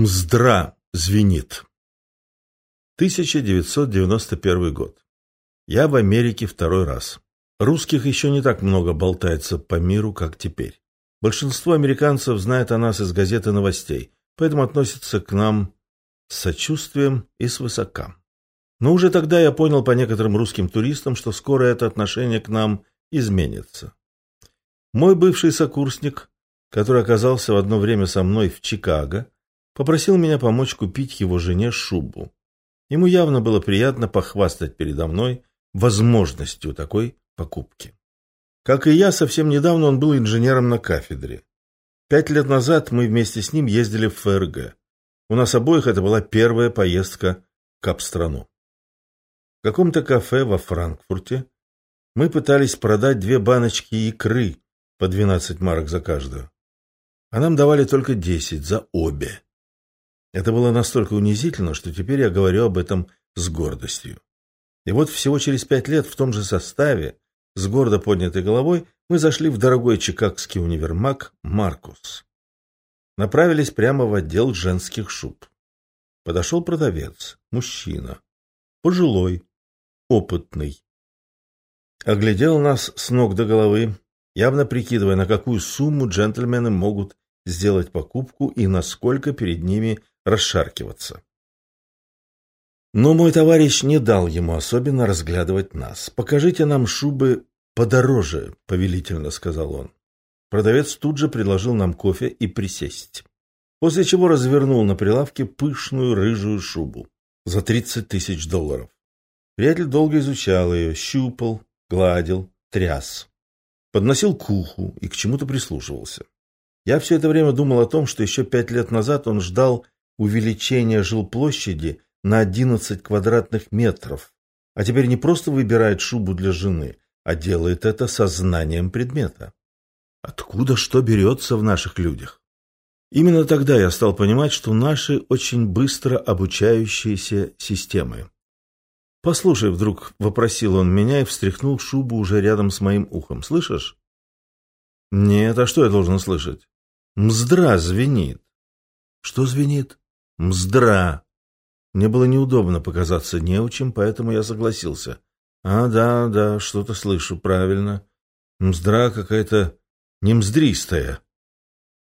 Мздра звенит. 1991 год. Я в Америке второй раз. Русских еще не так много болтается по миру, как теперь. Большинство американцев знает о нас из газеты новостей, поэтому относятся к нам с сочувствием и свысока. Но уже тогда я понял по некоторым русским туристам, что скоро это отношение к нам изменится. Мой бывший сокурсник, который оказался в одно время со мной в Чикаго, попросил меня помочь купить его жене шубу. Ему явно было приятно похвастать передо мной возможностью такой покупки. Как и я, совсем недавно он был инженером на кафедре. Пять лет назад мы вместе с ним ездили в ФРГ. У нас обоих это была первая поездка в Капстрану. В каком-то кафе во Франкфурте мы пытались продать две баночки икры по 12 марок за каждую. А нам давали только 10 за обе. Это было настолько унизительно, что теперь я говорю об этом с гордостью. И вот всего через пять лет в том же составе, с гордо поднятой головой, мы зашли в дорогой чикагский универмаг «Маркус». Направились прямо в отдел женских шуб. Подошел продавец, мужчина, пожилой, опытный. Оглядел нас с ног до головы, явно прикидывая, на какую сумму джентльмены могут сделать покупку и насколько перед ними расшаркиваться. Но мой товарищ не дал ему особенно разглядывать нас. «Покажите нам шубы подороже», — повелительно сказал он. Продавец тут же предложил нам кофе и присесть. После чего развернул на прилавке пышную рыжую шубу за 30 тысяч долларов. Приятель долго изучал ее, щупал, гладил, тряс. Подносил к уху и к чему-то прислушивался. Я все это время думал о том, что еще пять лет назад он ждал увеличения жилплощади на 11 квадратных метров, а теперь не просто выбирает шубу для жены, а делает это сознанием предмета. Откуда что берется в наших людях? Именно тогда я стал понимать, что наши очень быстро обучающиеся системы. «Послушай», — вдруг вопросил он меня и встряхнул шубу уже рядом с моим ухом. «Слышишь?» «Нет, а что я должен слышать?» «Мздра звенит». «Что звенит?» «Мздра». Мне было неудобно показаться неучим, поэтому я согласился. «А, да, да, что-то слышу, правильно. Мздра какая-то немздристая».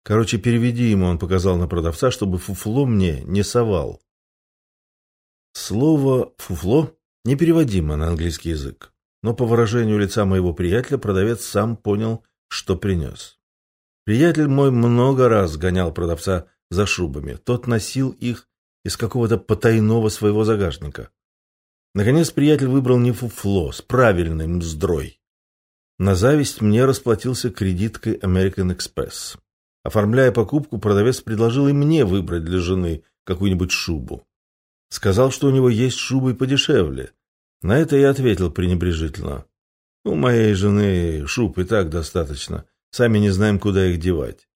Короче, переведи ему, он показал на продавца, чтобы фуфло мне не совал. Слово «фуфло» непереводимо на английский язык, но по выражению лица моего приятеля продавец сам понял, что принес. Приятель мой много раз гонял продавца за шубами. Тот носил их из какого-то потайного своего загашника. Наконец приятель выбрал не фуфло, с правильной мздрой. На зависть мне расплатился кредиткой American Express. Оформляя покупку, продавец предложил и мне выбрать для жены какую-нибудь шубу. Сказал, что у него есть шубы подешевле. На это я ответил пренебрежительно. У моей жены шуб и так достаточно. Сами не знаем, куда их девать. —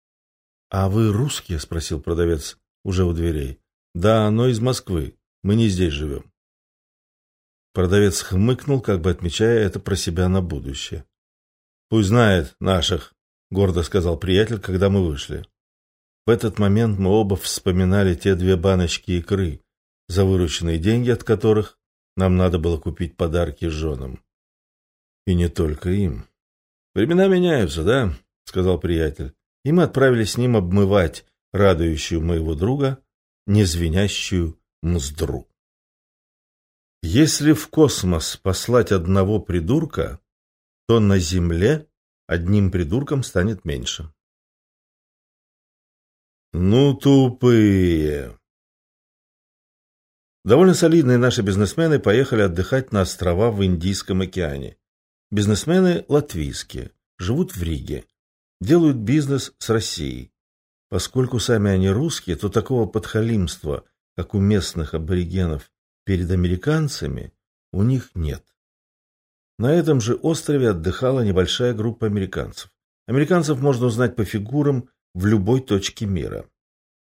А вы русские? — спросил продавец уже у дверей. — Да, но из Москвы. Мы не здесь живем. Продавец хмыкнул, как бы отмечая это про себя на будущее. — Пусть знает наших, — гордо сказал приятель, когда мы вышли. В этот момент мы оба вспоминали те две баночки икры, за вырученные деньги от которых нам надо было купить подарки женам. И не только им. «Времена меняются, да?» — сказал приятель. И мы отправились с ним обмывать радующую моего друга незвенящую мздру. Если в космос послать одного придурка, то на Земле одним придурком станет меньше. Ну, тупые! Довольно солидные наши бизнесмены поехали отдыхать на острова в Индийском океане. Бизнесмены латвийские, живут в Риге, делают бизнес с Россией. Поскольку сами они русские, то такого подхалимства, как у местных аборигенов перед американцами, у них нет. На этом же острове отдыхала небольшая группа американцев. Американцев можно узнать по фигурам в любой точке мира.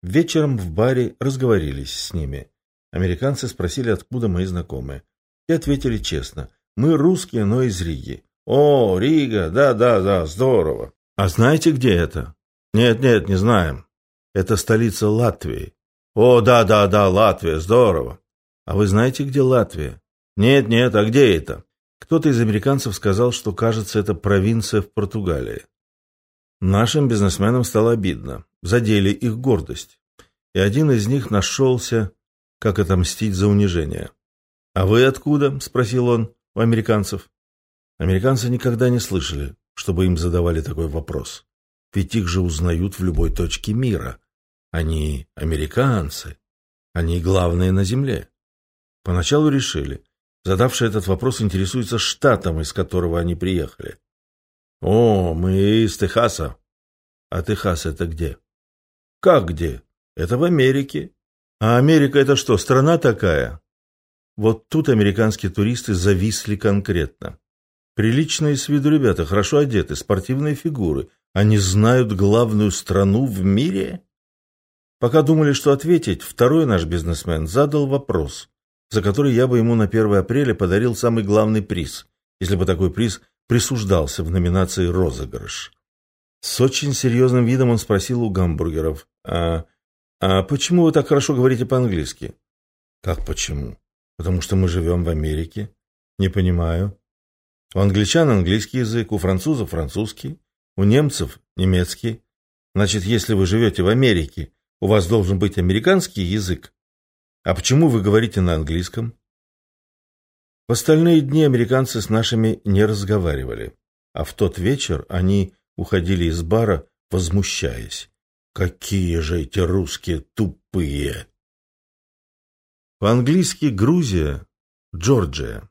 Вечером в баре разговорились с ними. Американцы спросили, откуда мои знакомые. И ответили честно. Мы русские, но из Риги. О, Рига, да-да-да, здорово. А знаете, где это? Нет, нет, не знаем. Это столица Латвии. О, да-да-да, Латвия, здорово. А вы знаете, где Латвия? Нет, нет, а где это? Кто-то из американцев сказал, что, кажется, это провинция в Португалии. Нашим бизнесменам стало обидно. Задели их гордость. И один из них нашелся, как отомстить за унижение. «А вы откуда?» – спросил он у американцев. Американцы никогда не слышали, чтобы им задавали такой вопрос. Ведь их же узнают в любой точке мира. Они американцы. Они главные на земле. Поначалу решили, задавший этот вопрос интересуется штатом, из которого они приехали. «О, мы из Техаса». «А Техас это где?» «Как где? Это в Америке». «А Америка это что, страна такая?» Вот тут американские туристы зависли конкретно. Приличные с виду ребята, хорошо одеты, спортивные фигуры. Они знают главную страну в мире? Пока думали, что ответить, второй наш бизнесмен задал вопрос, за который я бы ему на 1 апреля подарил самый главный приз, если бы такой приз присуждался в номинации «Розыгрыш». С очень серьезным видом он спросил у гамбургеров, «А, а почему вы так хорошо говорите по-английски?» «Как почему? Потому что мы живем в Америке?» «Не понимаю». У англичан английский язык, у французов французский, у немцев немецкий. Значит, если вы живете в Америке, у вас должен быть американский язык. А почему вы говорите на английском? В остальные дни американцы с нашими не разговаривали, а в тот вечер они уходили из бара, возмущаясь. Какие же эти русские тупые! По-английски Грузия – Джорджия.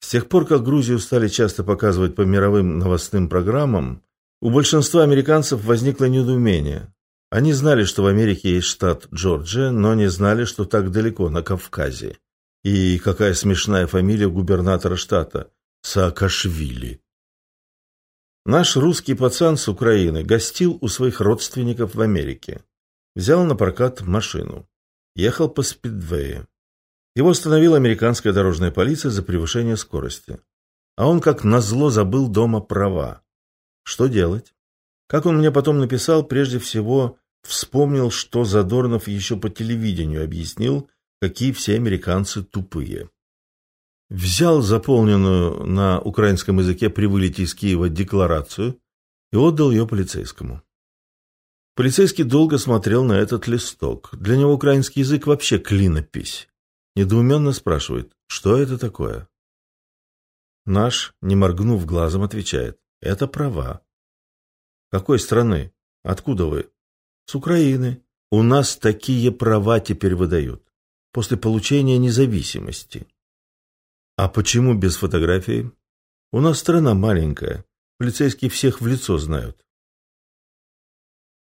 С тех пор, как Грузию стали часто показывать по мировым новостным программам, у большинства американцев возникло недоумение. Они знали, что в Америке есть штат Джорджия, но не знали, что так далеко, на Кавказе. И какая смешная фамилия губернатора штата – Саакашвили. Наш русский пацан с Украины гостил у своих родственников в Америке. Взял на прокат машину. Ехал по спидвею. Его остановила американская дорожная полиция за превышение скорости. А он, как назло, забыл дома права. Что делать? Как он мне потом написал, прежде всего вспомнил, что Задорнов еще по телевидению объяснил, какие все американцы тупые. Взял заполненную на украинском языке при вылете из Киева декларацию и отдал ее полицейскому. Полицейский долго смотрел на этот листок. Для него украинский язык вообще клинопись. Недоуменно спрашивает, что это такое? Наш, не моргнув глазом, отвечает, это права. Какой страны? Откуда вы? С Украины. У нас такие права теперь выдают. После получения независимости. А почему без фотографии? У нас страна маленькая. Полицейские всех в лицо знают.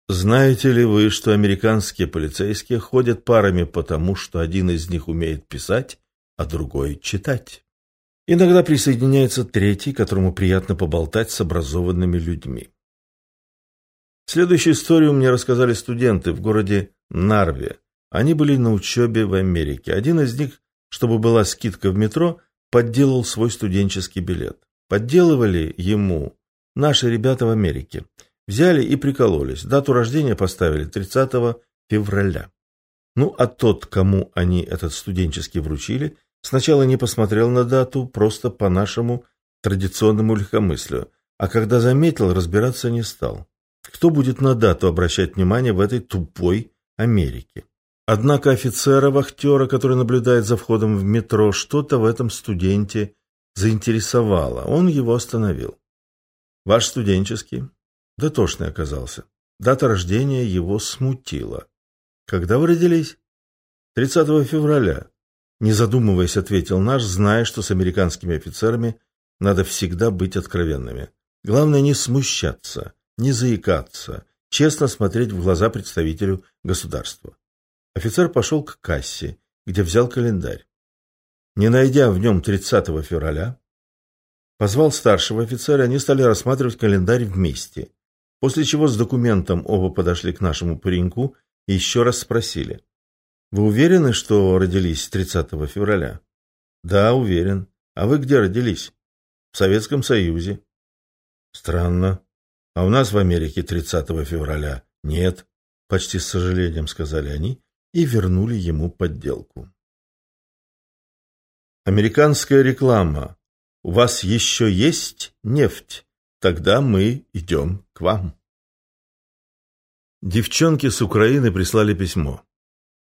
Знаете ли вы, что американские полицейские ходят парами потому, что один из них умеет писать, а другой читать? Иногда присоединяется третий, которому приятно поболтать с образованными людьми. Следующую историю мне рассказали студенты в городе Нарве. Они были на учебе в Америке. Один из них, чтобы была скидка в метро, подделал свой студенческий билет. Подделывали ему наши ребята в Америке. Взяли и прикололись. Дату рождения поставили 30 февраля. Ну, а тот, кому они этот студенческий вручили, сначала не посмотрел на дату, просто по нашему традиционному легкомыслию, а когда заметил, разбираться не стал. Кто будет на дату обращать внимание в этой тупой Америке? Однако офицера-вахтера, который наблюдает за входом в метро, что-то в этом студенте заинтересовало. Он его остановил. «Ваш студенческий?» Дотошный оказался. Дата рождения его смутила. «Когда вы родились?» «30 февраля», — не задумываясь, ответил наш, зная, что с американскими офицерами надо всегда быть откровенными. Главное не смущаться, не заикаться, честно смотреть в глаза представителю государства. Офицер пошел к кассе, где взял календарь. Не найдя в нем 30 февраля, позвал старшего офицера, они стали рассматривать календарь вместе. После чего с документом оба подошли к нашему пареньку и еще раз спросили. «Вы уверены, что родились 30 февраля?» «Да, уверен. А вы где родились?» «В Советском Союзе». «Странно. А у нас в Америке 30 февраля нет», — почти с сожалением сказали они и вернули ему подделку. Американская реклама. У вас еще есть нефть? Тогда мы идем к вам. Девчонки с Украины прислали письмо.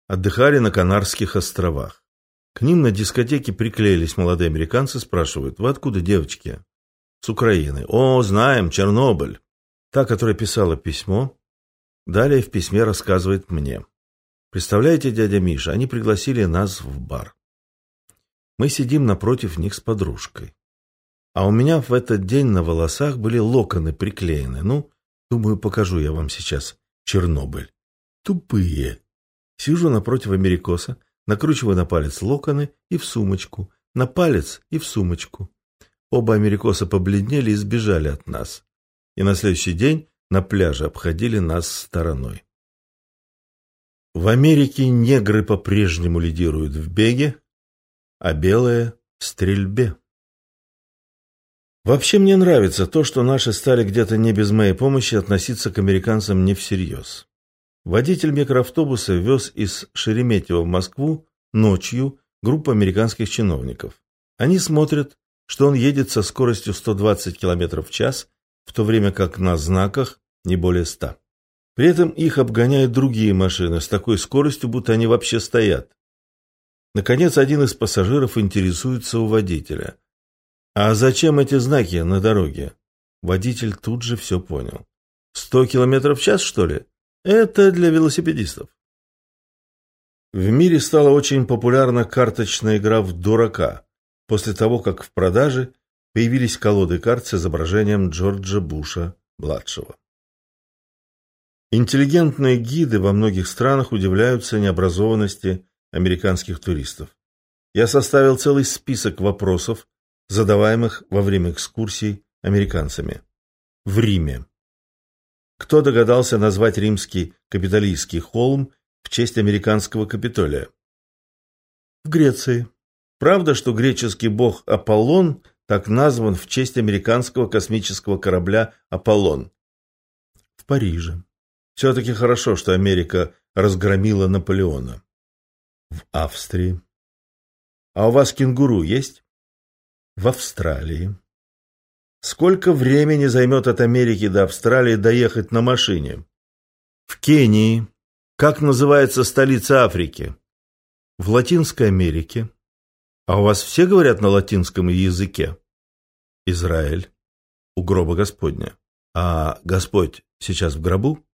Отдыхали на Канарских островах. К ним на дискотеке приклеились молодые американцы, спрашивают, «Вы откуда, девочки?» «С Украины». «О, знаем, Чернобыль». Та, которая писала письмо, далее в письме рассказывает мне. «Представляете, дядя Миша, они пригласили нас в бар. Мы сидим напротив них с подружкой. А у меня в этот день на волосах были локоны приклеены. Ну, думаю, покажу я вам сейчас Чернобыль. Тупые. Сижу напротив америкоса, накручиваю на палец локоны и в сумочку, на палец и в сумочку. Оба америкоса побледнели и сбежали от нас. И на следующий день на пляже обходили нас стороной. В Америке негры по-прежнему лидируют в беге, а белые – в стрельбе. Вообще мне нравится то, что наши стали где-то не без моей помощи относиться к американцам не всерьез. Водитель микроавтобуса вез из Шереметьево в Москву ночью группу американских чиновников. Они смотрят, что он едет со скоростью 120 км в час, в то время как на знаках не более 100. При этом их обгоняют другие машины с такой скоростью, будто они вообще стоят. Наконец, один из пассажиров интересуется у водителя. «А зачем эти знаки на дороге?» Водитель тут же все понял. «Сто километров в час, что ли? Это для велосипедистов». В мире стала очень популярна карточная игра в дурака, после того, как в продаже появились колоды карт с изображением Джорджа Буша-младшего. Интеллигентные гиды во многих странах удивляются необразованности американских туристов. Я составил целый список вопросов, задаваемых во время экскурсий американцами. В Риме. Кто догадался назвать римский капитолийский холм в честь американского Капитолия? В Греции. Правда, что греческий бог Аполлон так назван в честь американского космического корабля «Аполлон»? В Париже. Все-таки хорошо, что Америка разгромила Наполеона в Австрии. А у вас кенгуру есть? В Австралии. Сколько времени займет от Америки до Австралии доехать на машине? В Кении. Как называется столица Африки? В Латинской Америке. А у вас все говорят на латинском языке? Израиль. У гроба Господня. А Господь сейчас в гробу?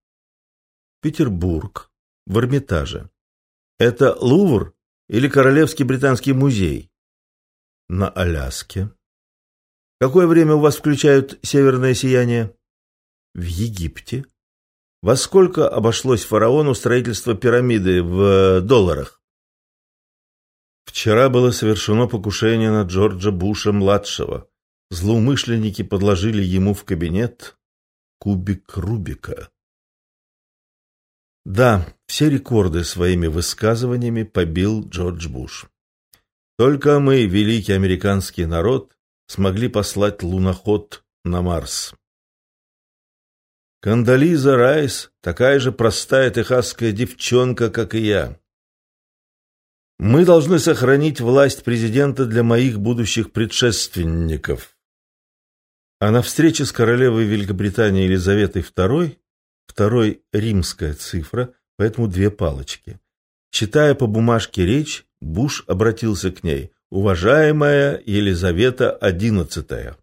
Петербург. В Эрмитаже. Это Лувр или Королевский британский музей? На Аляске. Какое время у вас включают северное сияние? В Египте. Во сколько обошлось фараону строительство пирамиды в долларах? Вчера было совершено покушение на Джорджа Буша-младшего. Злоумышленники подложили ему в кабинет кубик Рубика. Да, все рекорды своими высказываниями побил Джордж Буш. Только мы, великий американский народ, смогли послать луноход на Марс. Кандализа Райс такая же простая техасская девчонка, как и я. Мы должны сохранить власть президента для моих будущих предшественников. А на встрече с королевой Великобритании Елизаветой II второй римская цифра, поэтому две палочки. Читая по бумажке речь, Буш обратился к ней. «Уважаемая Елизавета одиннадцатая».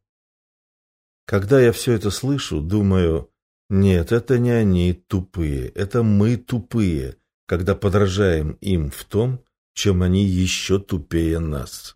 Когда я все это слышу, думаю, нет, это не они тупые, это мы тупые, когда подражаем им в том, чем они еще тупее нас.